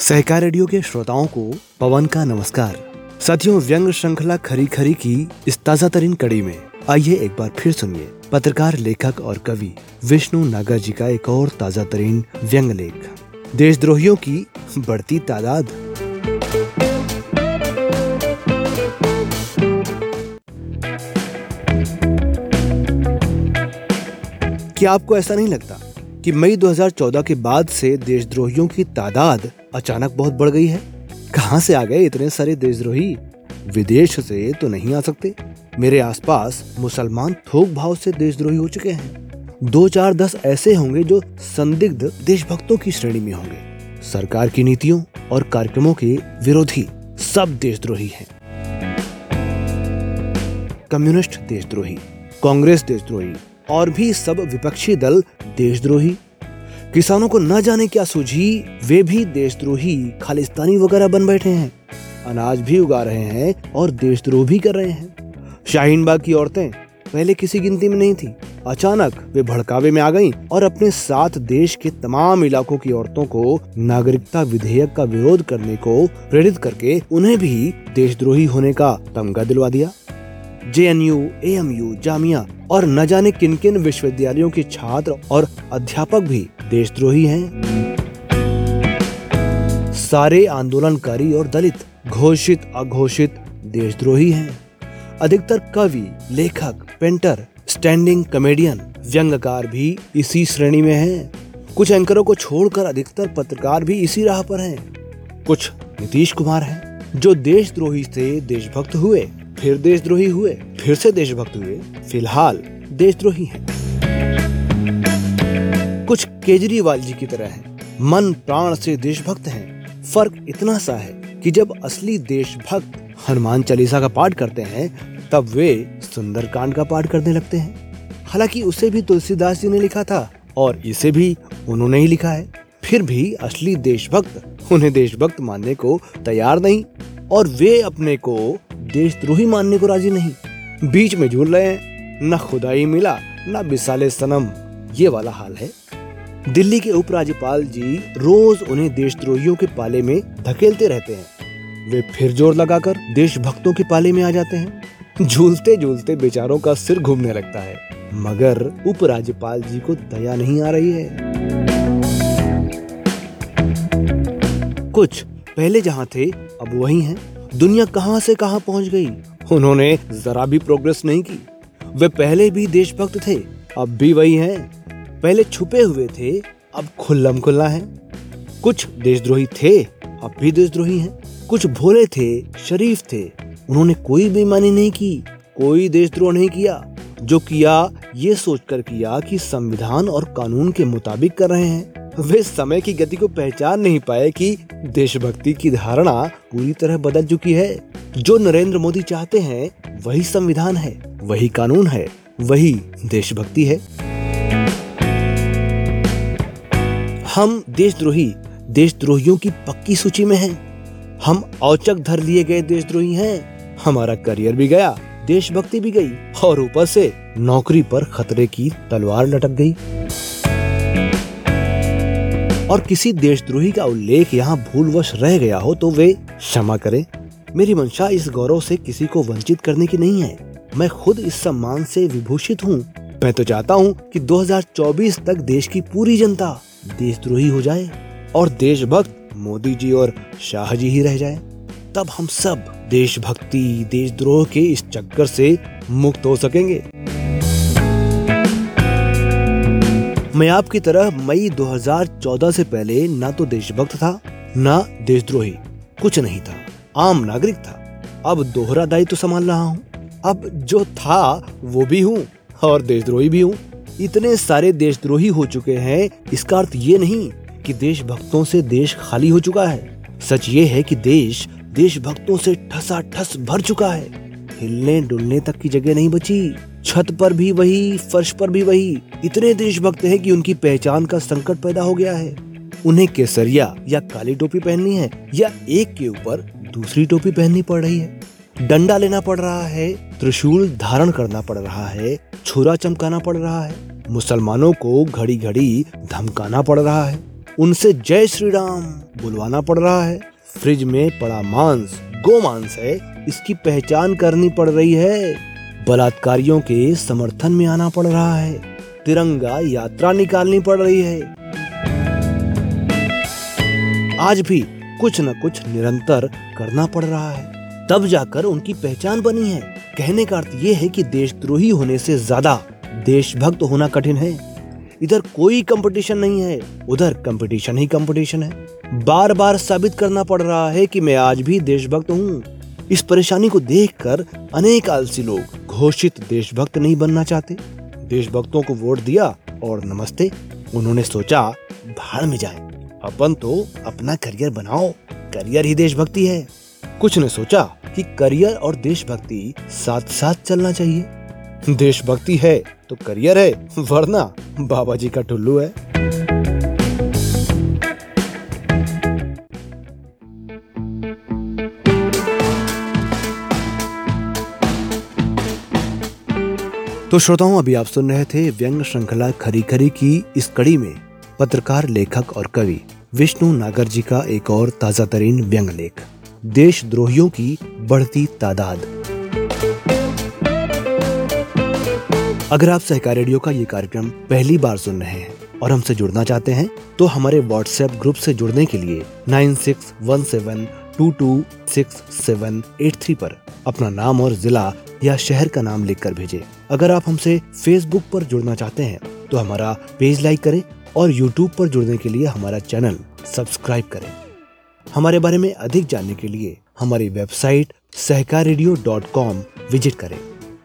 सहकार radio के श्रोताओं को पवन का नमस्कार। साथियों, व्यंग श्रृंखला खरी खरी की इस ताज़ा तरीन कड़ी में आइए एक बार फिर सुनिए पत्रकार, लेखक और कवि विष्णु नागर जी का एक और ताज़ा तरीन व्यंग लेख। देशद्रोहियों की बढ़ती तादाद क्या आपको ऐसा नहीं लगता कि मई 2014 के बाद से देशद्रोहियों की तादाद अचानक बहुत बढ़ गई है? कहाँ से आ गए इतने सारे देशद्रोही? विदेश से तो नहीं आ सकते। मेरे आसपास मुसलमान थोक भाव से देशद्रोही हो चुके हैं। दो चार दस ऐसे होंगे जो संदिग्ध देशभक्तों की श्रेणी में होंगे। सरकार की नीतियों और कार्यक्रमों के विरोधी सब देशद्रोही हैं। कम्युनिस्ट देशद्रोही, कांग्रेस देशद्रोही और भी सब विपक्षी दल देशद्रोही। किसानों को न जाने क्या सूझी, वे भी देशद्रोही, खालिस्तानी वगैरह बन बैठे हैं। अनाज भी उगा रहे हैं और देशद्रोह भी कर रहे हैं। शाहीन बाग की औरतें पहले किसी गिनती में नहीं थी। अचानक वे भड़कावे में आ गईं और अपने साथ देश के तमाम इलाकों की औरतों को नागरिकता विधेयक का विरोध करने को प्रेरित करके उन्हें भी देशद्रोही होने का तमगा दिलवा दिया। J N U A M U Jamia और न जाने किन किन विश्वविद्यालयों के छात्र और अध्यापक भी देशद्रोही हैं। सारे आंदोलनकारी और दलित, घोषित, अघोषित देशद्रोही हैं। अधिकतर कवि, लेखक, पेंटर, स्टैंडिंग कॉमेडियन व्यंगकार भी इसी श्रेणी में हैं। कुछ एंकरों को छोड़कर अधिकतर पत्रकार भी इसी राह पर हैं। कुछ नीतीश कुमार हैं, जो देशद्रोही से देशभक्त हुए। फिर देशद्रोही हुए, फिर से देशभक्त हुए। फ़िलहाल देशद्रोही हैं। कुछ केजरीवाल जी की तरह हैं। मन प्राण से देशभक्त हैं। फ़र्क इतना सा है कि जब असली देशभक्त हनुमान चालीसा का पाठ करते हैं, तब वे सुंदरकांड का पाठ करने लगते हैं। हालाँकि उसे भी तुलसीदास जी ने लिखा था और इसे भी उन्होंने ही लिखा है। फिर भी असली देशभक्त उन्हें देशभक्त मानने को तैयार नहीं और वे अपने को देशद्रोही मानने को राज़ी नहीं। बीच में झूल रहे हैं, न खुदाई मिला, न बिसाले सनम। ये वाला हाल है। दिल्ली के उपराज्यपाल जी रोज उन्हें देशद्रोहियों के पाले में धकेलते रहते हैं। वे फिर ज़ोर लगाकर देशभक्तों के पाले में आ जाते हैं। झूलते झूलते बेचारों का सिर घूमने लगता है। मगर उपराज्यपाल जी को दया नहीं आ रही है। कुछ पहले जहाँ थे, अब वही हैं। दुनिया कहाँ से कहाँ पहुँच गई? उन्होंने जरा भी प्रोग्रेस नहीं की। वे पहले भी देशभक्त थे, अब भी वही हैं। पहले छुपे हुए थे, अब खुल्लम खुल्ला है। कुछ देशद्रोही थे, अब भी देशद्रोही हैं। कुछ भोले थे, शरीफ थे। उन्होंने कोई बेईमानी नहीं की, कोई देशद्रोह नहीं किया। जो किया, ये सोचकर किया कि संविधान और कानून के मुताबिक कर रहे हैं। वे समय की गति को पहचान नहीं पाए कि देशभक्ति की धारणा पूरी तरह बदल चुकी है जो नरेंद्र मोदी चाहते हैं, वही संविधान है, वही कानून है, वही देशभक्ति है हम देशद्रोही, देशद्रोहियों की पक्की सूची में हैं। हम औचक धर लिए गए देशद्रोही हैं। हमारा करियर भी गया, देशभक्ति भी गई, और ऊपर से नौकरी पर खतरे की तलवार लटक गई और किसी देशद्रोही का उल्लेख यहाँ भूलवश रह गया हो तो वे क्षमा करें। मेरी मंशा इस गौरव से किसी को वंचित करने की नहीं है। मैं खुद इस सम्मान से विभूषित हूँ। मैं तो चाहता हूँ कि 2024 तक देश की पूरी जनता देशद्रोही हो जाए और देशभक्त मोदी जी और शाह जी ही रह जाए। तब हम सब देशभक्ति, देशद्रोह के इस चक्कर से मुक्त हो सकेंगे। मैं आपकी तरह मई 2014 से पहले ना तो देशभक्त था, ना देशद्रोही, कुछ नहीं था, आम नागरिक था। अब दोहरा दायित्व तो संभाल रहा हूँ। अब जो था, वो भी हूँ और देशद्रोही भी हूँ। इतने सारे देशद्रोही हो चुके हैं, इसका अर्थ ये नहीं कि देशभक्तों से देश खाली हो चुका है। सच ये है कि देश देशभक्तों से ठसा ठस भर चुका है। हिलने डुलने तक की जगह नहीं बची। छत पर भी वही, फर्श पर भी वही। इतने देशभक्त हैं कि उनकी पहचान का संकट पैदा हो गया है। उन्हें केसरिया या काली टोपी पहननी है या एक के ऊपर दूसरी टोपी पहननी पड़ रही है। डंडा लेना पड़ रहा है, त्रिशूल धारण करना पड़ रहा है, छुरा चमकाना पड़ रहा है, मुसलमानों को घड़ी घड़ी धमकाना पड़ रहा है, उनसे जय श्री राम बुलवाना पड़ रहा है फ्रिज में पड़ा मांस, गो मांस है, इसकी पहचान करनी पड़ रही है। बलात्कारियों के समर्थन में आना पड़ रहा है। तिरंगा यात्रा निकालनी पड़ रही है। आज भी कुछ न कुछ निरंतर करना पड़ रहा है। तब जाकर उनकी पहचान बनी है। कहने का अर्थ ये है कि देशद्रोही होने से ज़्यादा देशभक्त होना कठिन है। इधर कोई कंपटीशन नहीं है, उधर कंपटीशन ही कंपटीशन है। बार बार साबित करना पड़ रहा है कि मैं आज भी देशभक्त हूँ। इस परेशानी को देखकर अनेक आलसी लोग घोषित देशभक्त नहीं बनना चाहते। देशभक्तों को वोट दिया और नमस्ते, उन्होंने सोचा भाड़ में जाए। अपन तो अपना करियर बनाओ, करियर ही देशभक्ति है। कुछ ने सोचा कि करियर और देशभक्ति साथ साथ चलना चाहिए। देशभक्ति है तो करियर है, वरना बाबा जी का टुल्लू है। तो श्रोताओं, अभी आप सुन रहे थे व्यंग श्रृंखला खरी खरी की इस कड़ी में पत्रकार, लेखक और कवि विष्णु नागर जी का एक और ताज़ा तरीन व्यंग लेख, देशद्रोहियों की बढ़ती तादाद। अगर आप सहकार रेडियो का ये कार्यक्रम पहली बार सुन रहे हैं और हमसे जुड़ना चाहते हैं तो हमारे व्हाट्सएप ग्रुप से जुड़ने के लिए nine six one seven two two six seven eight three पर अपना नाम और जिला या शहर का नाम लिखकर भेजें। अगर आप हमसे फेसबुक पर जुड़ना चाहते हैं तो हमारा पेज लाइक करें और यूट्यूब पर जुड़ने के लिए हमारा चैनल सब्सक्राइब करें हमारे बारे में अधिक जानने के लिए हमारी वेबसाइट सहकार विज़िट करें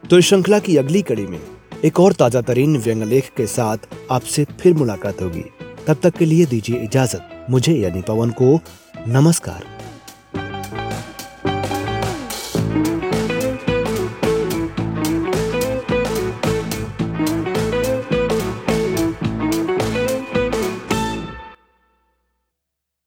तो इस श्रृंखला की अगली कड़ी में एक और ताज़ा तरीन व्यंग लेख के साथ आपसे फिर मुलाकात होगी। तब तक के लिए दीजिए इजाज़त। मुझे यानी पवन को नमस्कार।